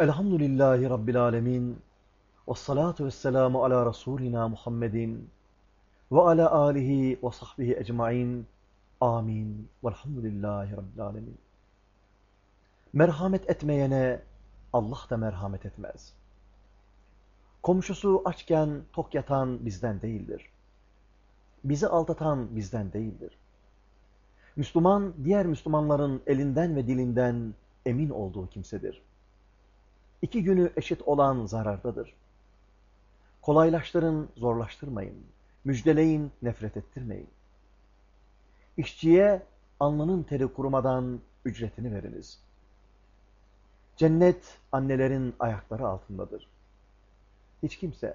Elhamdülillahi Rabbil Alemin. Ve salatu ve selamu ala Resulina Muhammedin ve ala alihi ve sahbihi ecmain. Amin. Velhamdülillahi Rabbil Alemin. Merhamet etmeyene Allah da merhamet etmez. Komşusu açken tok yatan bizden değildir. Bizi aldatan bizden değildir. Müslüman, diğer Müslümanların elinden ve dilinden emin olduğu kimsedir. İki günü eşit olan zarardadır. Kolaylaştırın, zorlaştırmayın. Müjdeleyin, nefret ettirmeyin. İşçiye alnının teri kurumadan ücretini veriniz. Cennet annelerin ayakları altındadır. Hiç kimse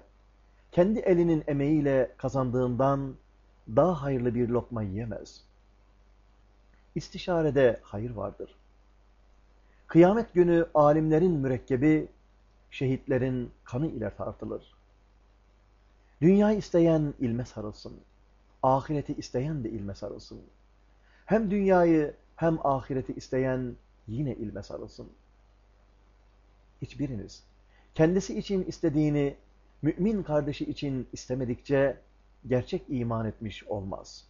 kendi elinin emeğiyle kazandığından daha hayırlı bir lokma yiyemez. İstişarede hayır vardır. Kıyamet günü alimlerin mürekkebi, şehitlerin kanı ile tartılır. Dünyayı isteyen ilme sarılsın. Ahireti isteyen de ilme sarılsın. Hem dünyayı hem ahireti isteyen yine ilme sarılsın. Hiçbiriniz kendisi için istediğini mümin kardeşi için istemedikçe gerçek iman etmiş olmaz.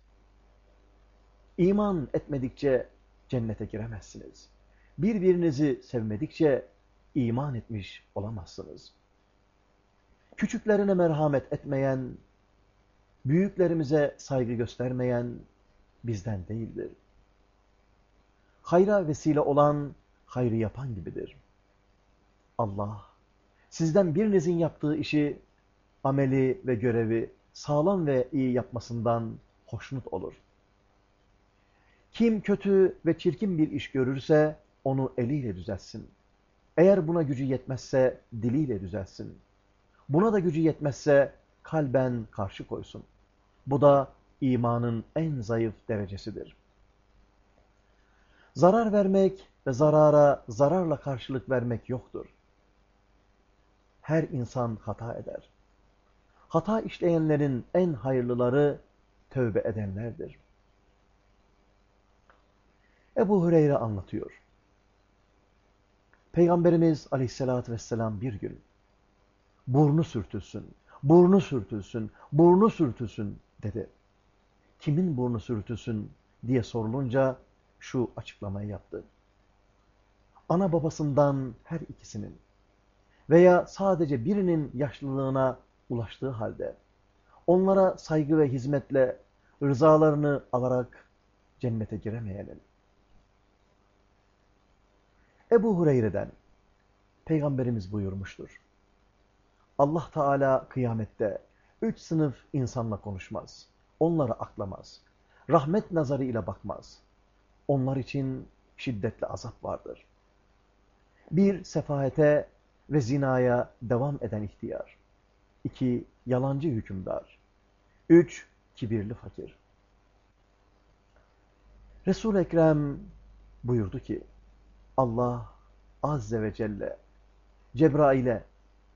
İman etmedikçe cennete giremezsiniz. Birbirinizi sevmedikçe iman etmiş olamazsınız. Küçüklerine merhamet etmeyen, büyüklerimize saygı göstermeyen bizden değildir. Hayra vesile olan, hayrı yapan gibidir. Allah, sizden birinizin yaptığı işi, ameli ve görevi sağlam ve iyi yapmasından hoşnut olur. Kim kötü ve çirkin bir iş görürse onu eliyle düzeltsin. Eğer buna gücü yetmezse diliyle düzeltsin. Buna da gücü yetmezse kalben karşı koysun. Bu da imanın en zayıf derecesidir. Zarar vermek ve zarara zararla karşılık vermek yoktur. Her insan hata eder. Hata işleyenlerin en hayırlıları tövbe edenlerdir. Ebu Hureyre anlatıyor. Peygamberimiz aleyhissalatü vesselam bir gün burnu sürtülsün, burnu sürtülsün, burnu sürtülsün dedi. Kimin burnu sürtülsün diye sorulunca şu açıklamayı yaptı. Ana babasından her ikisinin veya sadece birinin yaşlılığına ulaştığı halde onlara saygı ve hizmetle rızalarını alarak cennete giremeyenin. Ebu Hureyre'den Peygamberimiz buyurmuştur. Allah Teala kıyamette üç sınıf insanla konuşmaz. Onları aklamaz. Rahmet nazarı ile bakmaz. Onlar için şiddetli azap vardır. Bir, sefahete ve zinaya devam eden ihtiyar. İki, yalancı hükümdar. Üç, kibirli fakir. Resul-i Ekrem buyurdu ki, Allah Azze ve Celle Cebrail'e,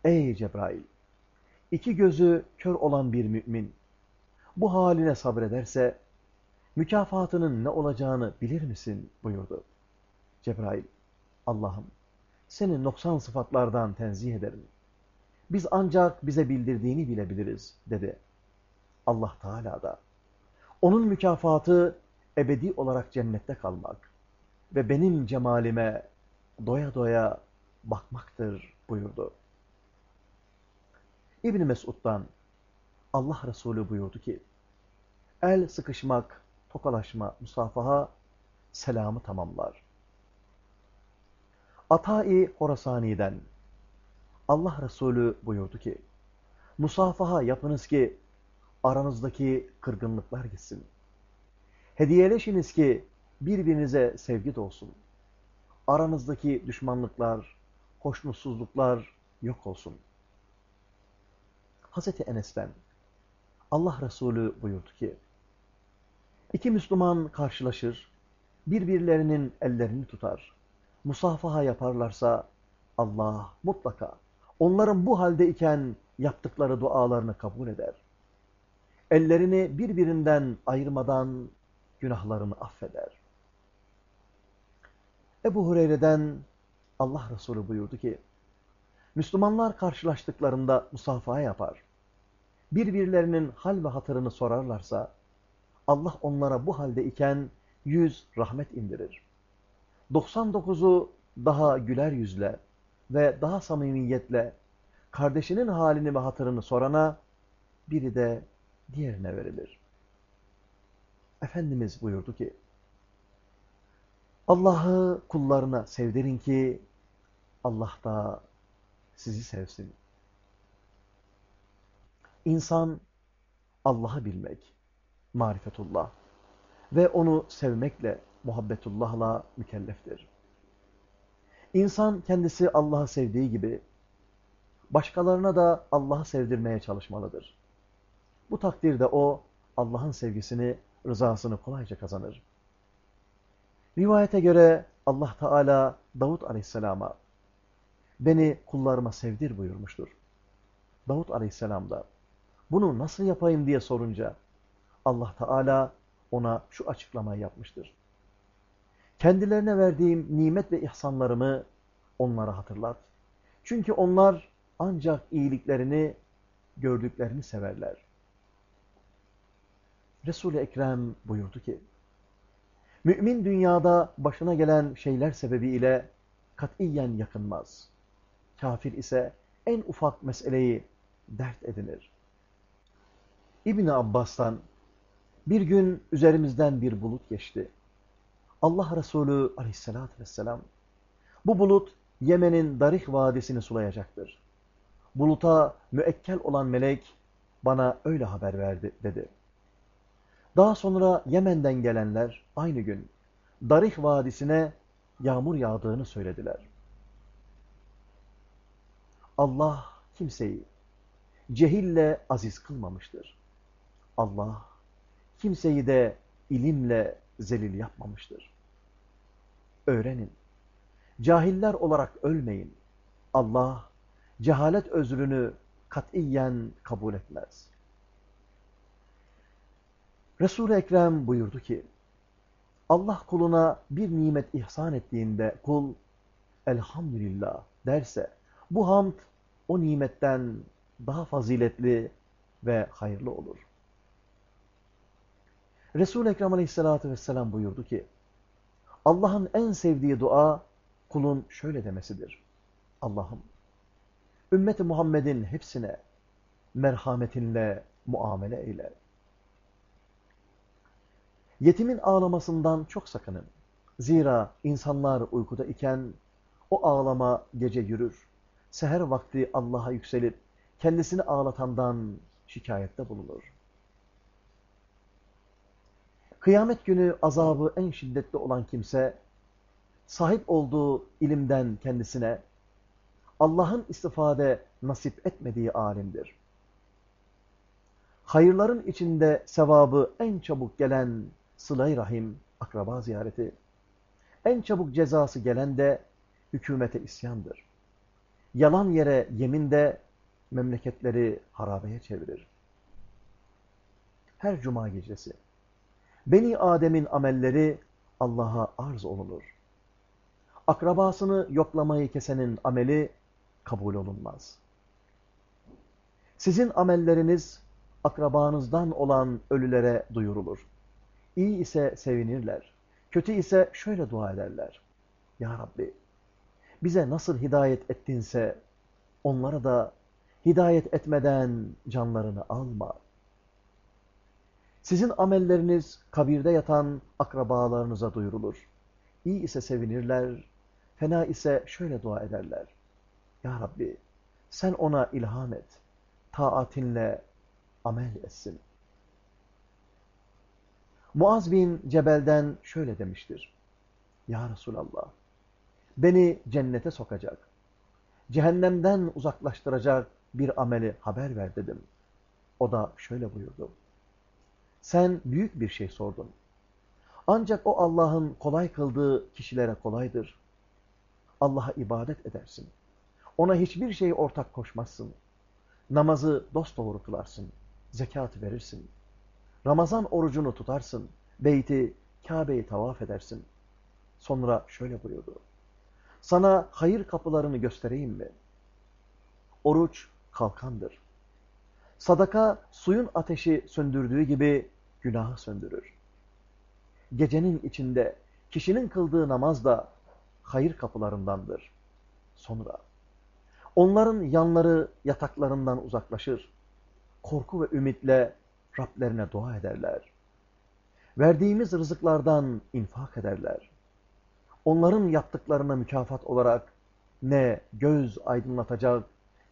ey Cebrail, iki gözü kör olan bir mümin, bu haline sabrederse, mükafatının ne olacağını bilir misin buyurdu. Cebrail, Allah'ım, seni noksan sıfatlardan tenzih ederim. Biz ancak bize bildirdiğini bilebiliriz, dedi. Allah Teala da, onun mükafatı ebedi olarak cennette kalmak ve benim cemalime doya doya bakmaktır buyurdu. İbn Mesud'dan Allah Resulü buyurdu ki, el sıkışmak, tokalaşma, musafaha, selamı tamamlar. Atai Horasani'den Allah Resulü buyurdu ki, musafaha yapınız ki aranızdaki kırgınlıklar gitsin. Hediyeleşiniz ki birbirinize sevgi dolsun. Aranızdaki düşmanlıklar, hoşnutsuzluklar yok olsun. Hazreti Enes'ten Allah Resulü buyurdu ki, iki Müslüman karşılaşır, birbirlerinin ellerini tutar, musafaha yaparlarsa Allah mutlaka onların bu halde iken yaptıkları dualarını kabul eder. Ellerini birbirinden ayırmadan günahlarını affeder. Ebu Hureyre'den Allah Resulü buyurdu ki, Müslümanlar karşılaştıklarında musafaha yapar. Birbirlerinin hal ve hatırını sorarlarsa, Allah onlara bu halde iken yüz rahmet indirir. 99'u daha güler yüzle ve daha samimiyetle kardeşinin halini ve hatırını sorana biri de diğerine verilir. Efendimiz buyurdu ki, Allah'ı kullarına sevdirin ki Allah da sizi sevsin. İnsan Allah'ı bilmek, marifetullah ve onu sevmekle, muhabbetullahla mükelleftir. İnsan kendisi Allah'ı sevdiği gibi başkalarına da Allah'ı sevdirmeye çalışmalıdır. Bu takdirde o Allah'ın sevgisini, rızasını kolayca kazanır. Rivayete göre Allah Teala Davut Aleyhisselam'a beni kullarıma sevdir buyurmuştur. Davut Aleyhisselam da bunu nasıl yapayım diye sorunca Allah Teala ona şu açıklamayı yapmıştır. Kendilerine verdiğim nimet ve ihsanlarımı onlara hatırlat. Çünkü onlar ancak iyiliklerini gördüklerini severler. Resul-i Ekrem buyurdu ki, Mümin dünyada başına gelen şeyler sebebiyle katiyen yakınmaz. Kafir ise en ufak meseleyi dert edinir. İbni Abbas'tan bir gün üzerimizden bir bulut geçti. Allah Resulü aleyhissalatü vesselam bu bulut Yemen'in Darih Vadisi'ni sulayacaktır. Buluta müekkel olan melek bana öyle haber verdi dedi. Daha sonra Yemen'den gelenler aynı gün Darih Vadisi'ne yağmur yağdığını söylediler. Allah kimseyi cehille aziz kılmamıştır. Allah kimseyi de ilimle zelil yapmamıştır. Öğrenin. Cahiller olarak ölmeyin. Allah cehalet özrünü katiyen kabul etmez. Resul-i Ekrem buyurdu ki, Allah kuluna bir nimet ihsan ettiğinde kul elhamdülillah derse, bu hamd o nimetten daha faziletli ve hayırlı olur. Resul-i Ekrem aleyhissalatü vesselam buyurdu ki, Allah'ın en sevdiği dua kulun şöyle demesidir. Allah'ım, ümmeti Muhammed'in hepsine merhametinle muamele eyle. Yetimin ağlamasından çok sakının. Zira insanlar uykuda iken o ağlama gece yürür. Seher vakti Allah'a yükselip kendisini ağlatandan şikayette bulunur. Kıyamet günü azabı en şiddetli olan kimse, sahip olduğu ilimden kendisine Allah'ın istifade nasip etmediği alimdir. Hayırların içinde sevabı en çabuk gelen sıla rahim, akraba ziyareti, en çabuk cezası gelen de hükümete isyandır. Yalan yere yemin de memleketleri harabeye çevirir. Her cuma gecesi Beni Adem'in amelleri Allah'a arz olunur. Akrabasını yoklamayı kesenin ameli kabul olunmaz. Sizin amelleriniz akrabanızdan olan ölülere duyurulur. İyi ise sevinirler. Kötü ise şöyle dua ederler. Ya Rabbi bize nasıl hidayet ettinse onlara da hidayet etmeden canlarını alma. Sizin amelleriniz kabirde yatan akrabalarınıza duyurulur. İyi ise sevinirler, fena ise şöyle dua ederler. Ya Rabbi sen ona ilham et, taatinle amel etsin. Muaz bin Cebel'den şöyle demiştir. Ya Resulallah, beni cennete sokacak, cehennemden uzaklaştıracak bir ameli haber ver dedim. O da şöyle buyurdu. Sen büyük bir şey sordun. Ancak o Allah'ın kolay kıldığı kişilere kolaydır. Allah'a ibadet edersin. Ona hiçbir şey ortak koşmazsın. Namazı dosdoğru kılarsın. Zekat verirsin. Ramazan orucunu tutarsın. Beyti, Kabe'yi tavaf edersin. Sonra şöyle buyurdu. Sana hayır kapılarını göstereyim mi? oruç kalkandır. Sadaka suyun ateşi söndürdüğü gibi günahı söndürür. Gecenin içinde kişinin kıldığı namaz da hayır kapılarındandır. Sonra onların yanları yataklarından uzaklaşır. Korku ve ümitle Rablerine dua ederler. Verdiğimiz rızıklardan infak ederler. Onların yaptıklarına mükafat olarak ne göz aydınlatacak,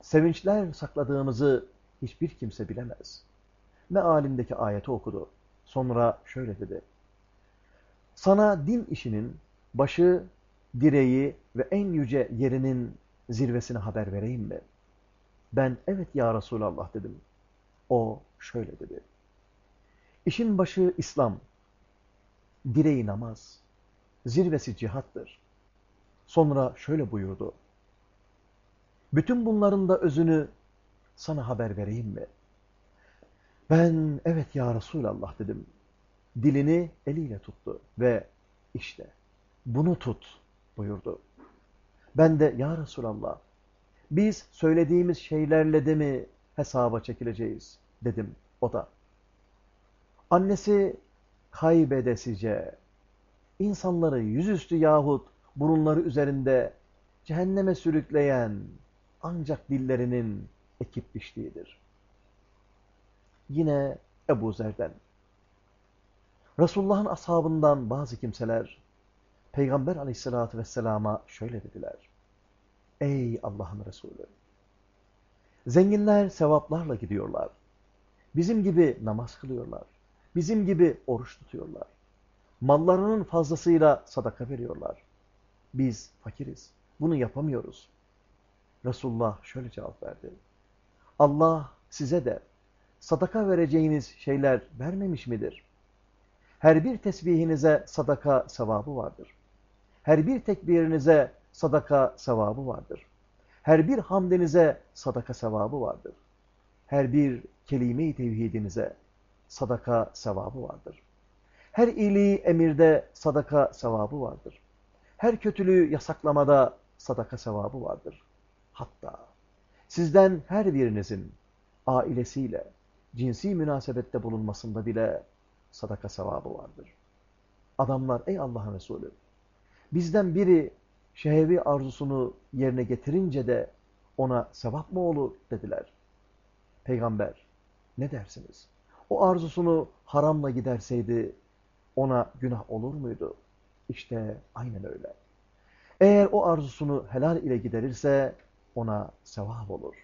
sevinçler sakladığımızı hiçbir kimse bilemez. Mealindeki ayeti okudu. Sonra şöyle dedi. Sana din işinin başı, direği ve en yüce yerinin zirvesine haber vereyim mi? Ben evet ya Resulallah dedim. O şöyle dedi. İşin başı İslam, direği namaz, zirvesi cihattır. Sonra şöyle buyurdu. Bütün bunların da özünü sana haber vereyim mi? Ben evet ya Resulallah dedim. Dilini eliyle tuttu ve işte bunu tut buyurdu. Ben de ya Resulallah biz söylediğimiz şeylerle de mi hesaba çekileceğiz dedim o da. Annesi kaybedesice insanları yüzüstü yahut burunları üzerinde cehenneme sürükleyen ancak dillerinin ekip biçtiğidir. Yine Ebu Zer'den. Resulullah'ın ashabından bazı kimseler Peygamber aleyhissalatü vesselama şöyle dediler. Ey Allah'ın Resulü! Zenginler sevaplarla gidiyorlar. Bizim gibi namaz kılıyorlar. Bizim gibi oruç tutuyorlar. Mallarının fazlasıyla sadaka veriyorlar. Biz fakiriz. Bunu yapamıyoruz. Resulullah şöyle cevap verdi. Allah size de sadaka vereceğiniz şeyler vermemiş midir? Her bir tesbihinize sadaka sevabı vardır. Her bir tekbirinize sadaka sevabı vardır. Her bir hamdenize sadaka sevabı vardır. Her bir kelime-i tevhidinize sadaka sevabı vardır. Her iyiliği emirde sadaka sevabı vardır. Her kötülüğü yasaklamada sadaka sevabı vardır. Hatta sizden her birinizin ailesiyle cinsi münasebette bulunmasında bile sadaka sevabı vardır. Adamlar ey Allah'ın Resulü bizden biri şehevi arzusunu yerine getirince de ona sevap mı olur dediler. Peygamber ne dersiniz? O arzusunu haramla giderseydi ona günah olur muydu? İşte aynen öyle. Eğer o arzusunu helal ile giderirse ona sevap olur.